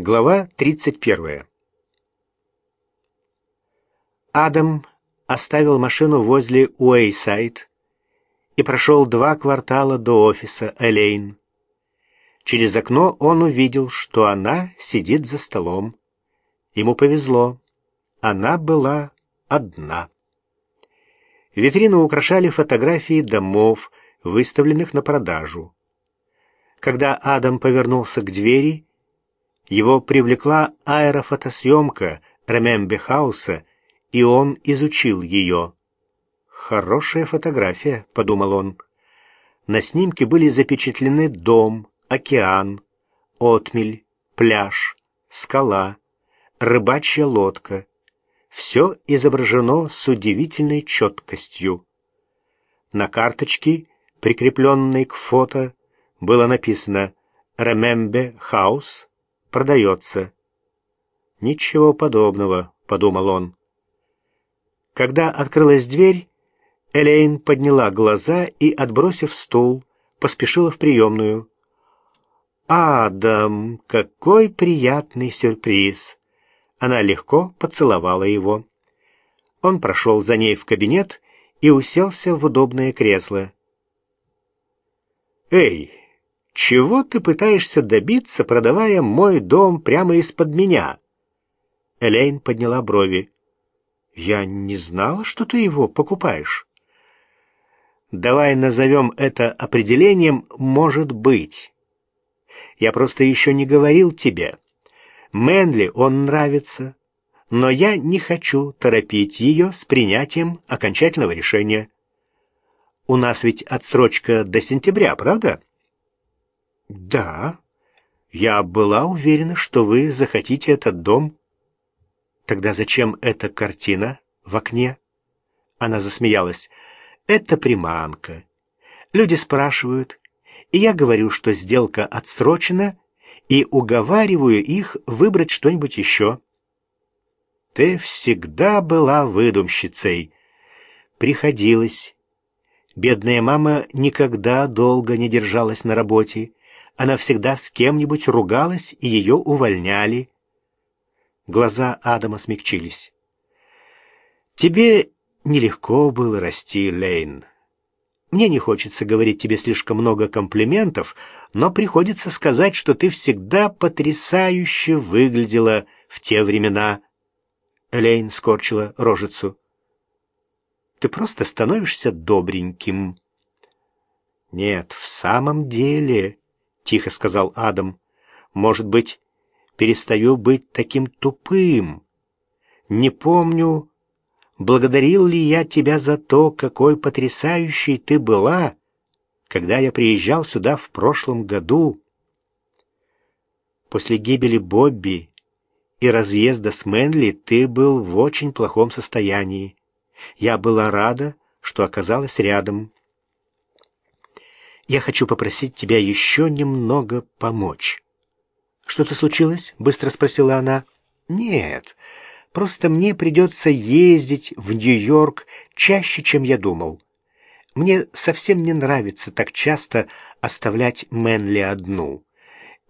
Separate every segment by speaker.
Speaker 1: Глава 31. Адам оставил машину возле Уэйсайд и прошел два квартала до офиса Элейн. Через окно он увидел, что она сидит за столом. Ему повезло. Она была одна. Витрину украшали фотографии домов, выставленных на продажу. Когда Адам повернулся к двери, его привлекла аэрофотосъемка Ремембе Хауса, и он изучил ее. «Хорошая фотография», — подумал он. На снимке были запечатлены дом, океан, отмель, пляж, скала, рыбачья лодка. Все изображено с удивительной четкостью. На карточке, прикрепленной к фото, было написано «Ремембе Хаус продается». «Ничего подобного», — подумал он. Когда открылась дверь, Элейн подняла глаза и, отбросив стул, поспешила в приемную. «Адам, какой приятный сюрприз!» Она легко поцеловала его. Он прошел за ней в кабинет и уселся в удобное кресло. «Эй, чего ты пытаешься добиться, продавая мой дом прямо из-под меня?» Элейн подняла брови. «Я не знала, что ты его покупаешь». «Давай назовем это определением «может быть». Я просто еще не говорил тебе. Мэнли он нравится, но я не хочу торопить ее с принятием окончательного решения. У нас ведь отсрочка до сентября, правда? Да. Я была уверена, что вы захотите этот дом. Тогда зачем эта картина в окне? Она засмеялась. Это приманка. Люди спрашивают, и я говорю, что сделка отсрочена, и уговариваю их выбрать что-нибудь еще. Ты всегда была выдумщицей. Приходилось. Бедная мама никогда долго не держалась на работе. Она всегда с кем-нибудь ругалась, и ее увольняли. Глаза Адама смягчились. «Тебе нелегко было расти, Лейн. Мне не хочется говорить тебе слишком много комплиментов, но приходится сказать, что ты всегда потрясающе выглядела в те времена. Элейн скорчила рожицу. Ты просто становишься добреньким. Нет, в самом деле, тихо сказал Адам. Может быть, перестаю быть таким тупым. Не помню, благодарил ли я тебя за то, какой потрясающей ты была, когда я приезжал сюда в прошлом году. После гибели Бобби и разъезда с Мэнли ты был в очень плохом состоянии. Я была рада, что оказалась рядом. Я хочу попросить тебя еще немного помочь. Что-то случилось? быстро спросила она. Нет. Просто мне придется ездить в Нью-Йорк чаще, чем я думал. Мне совсем не нравится так часто оставлять Мэнли одну.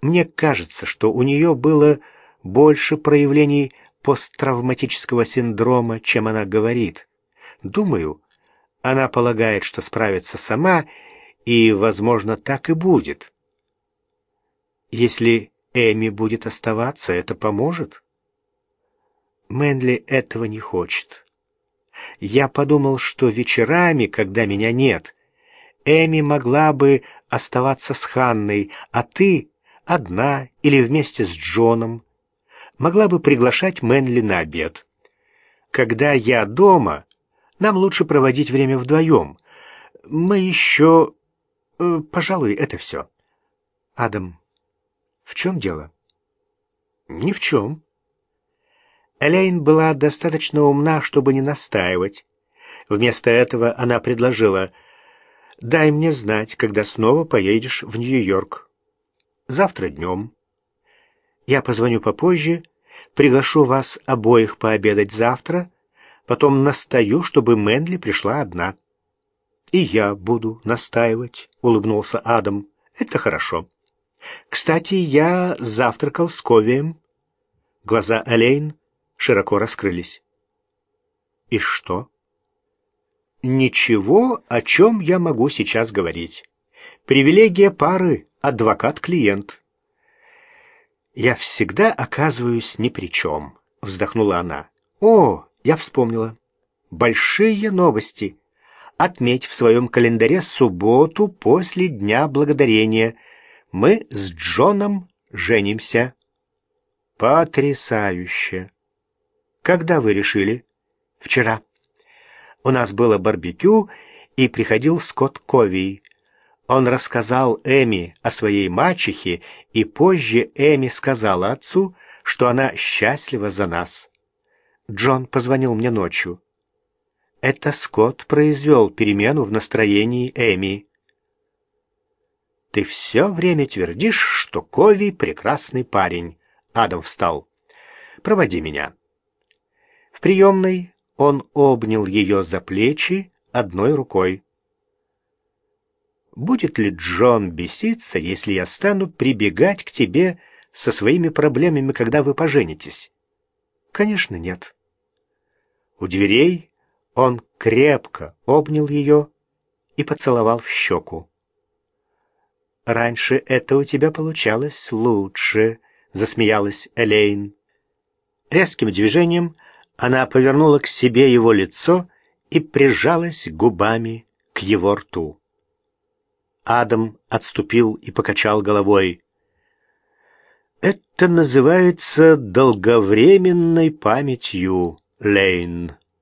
Speaker 1: Мне кажется, что у нее было больше проявлений посттравматического синдрома, чем она говорит. Думаю, она полагает, что справится сама, и, возможно, так и будет. Если Эми будет оставаться, это поможет. Мэнли этого не хочет. Я подумал, что вечерами, когда меня нет, Эми могла бы оставаться с Ханной, а ты одна или вместе с Джоном могла бы приглашать Мэнли на обед. Когда я дома, нам лучше проводить время вдвоем. Мы еще... Э, пожалуй, это все. Адам, в чем дело? Ни в чем. Элейн была достаточно умна, чтобы не настаивать. Вместо этого она предложила «Дай мне знать, когда снова поедешь в Нью-Йорк. Завтра днем. Я позвоню попозже, приглашу вас обоих пообедать завтра, потом настаю, чтобы Мэнли пришла одна». «И я буду настаивать», — улыбнулся Адам. «Это хорошо». Кстати, я завтракал с Ковием. Глаза Элейн широко раскрылись. И что? Ничего, о чем я могу сейчас говорить. Привилегия пары адвокат-клиент. Я всегда оказываюсь ни при чем, вздохнула она. О, я вспомнила. Большие новости. Отметь в своем календаре субботу после Дня Благодарения. Мы с Джоном женимся. Потрясающе. Когда вы решили? Вчера. У нас было барбекю, и приходил Скотт Ковий. Он рассказал Эми о своей мачехе, и позже Эми сказала отцу, что она счастлива за нас. Джон позвонил мне ночью. Это Скотт произвел перемену в настроении Эми. «Ты все время твердишь, что Кови прекрасный парень», — Адам встал. «Проводи меня». В приемной он обнял ее за плечи одной рукой. «Будет ли Джон беситься, если я стану прибегать к тебе со своими проблемами, когда вы поженитесь?» «Конечно, нет». У дверей он крепко обнял ее и поцеловал в щеку. «Раньше это у тебя получалось лучше», — засмеялась Элейн. Резким движением она повернула к себе его лицо и прижалась губами к его рту. Адам отступил и покачал головой. «Это называется долговременной памятью, Лейн».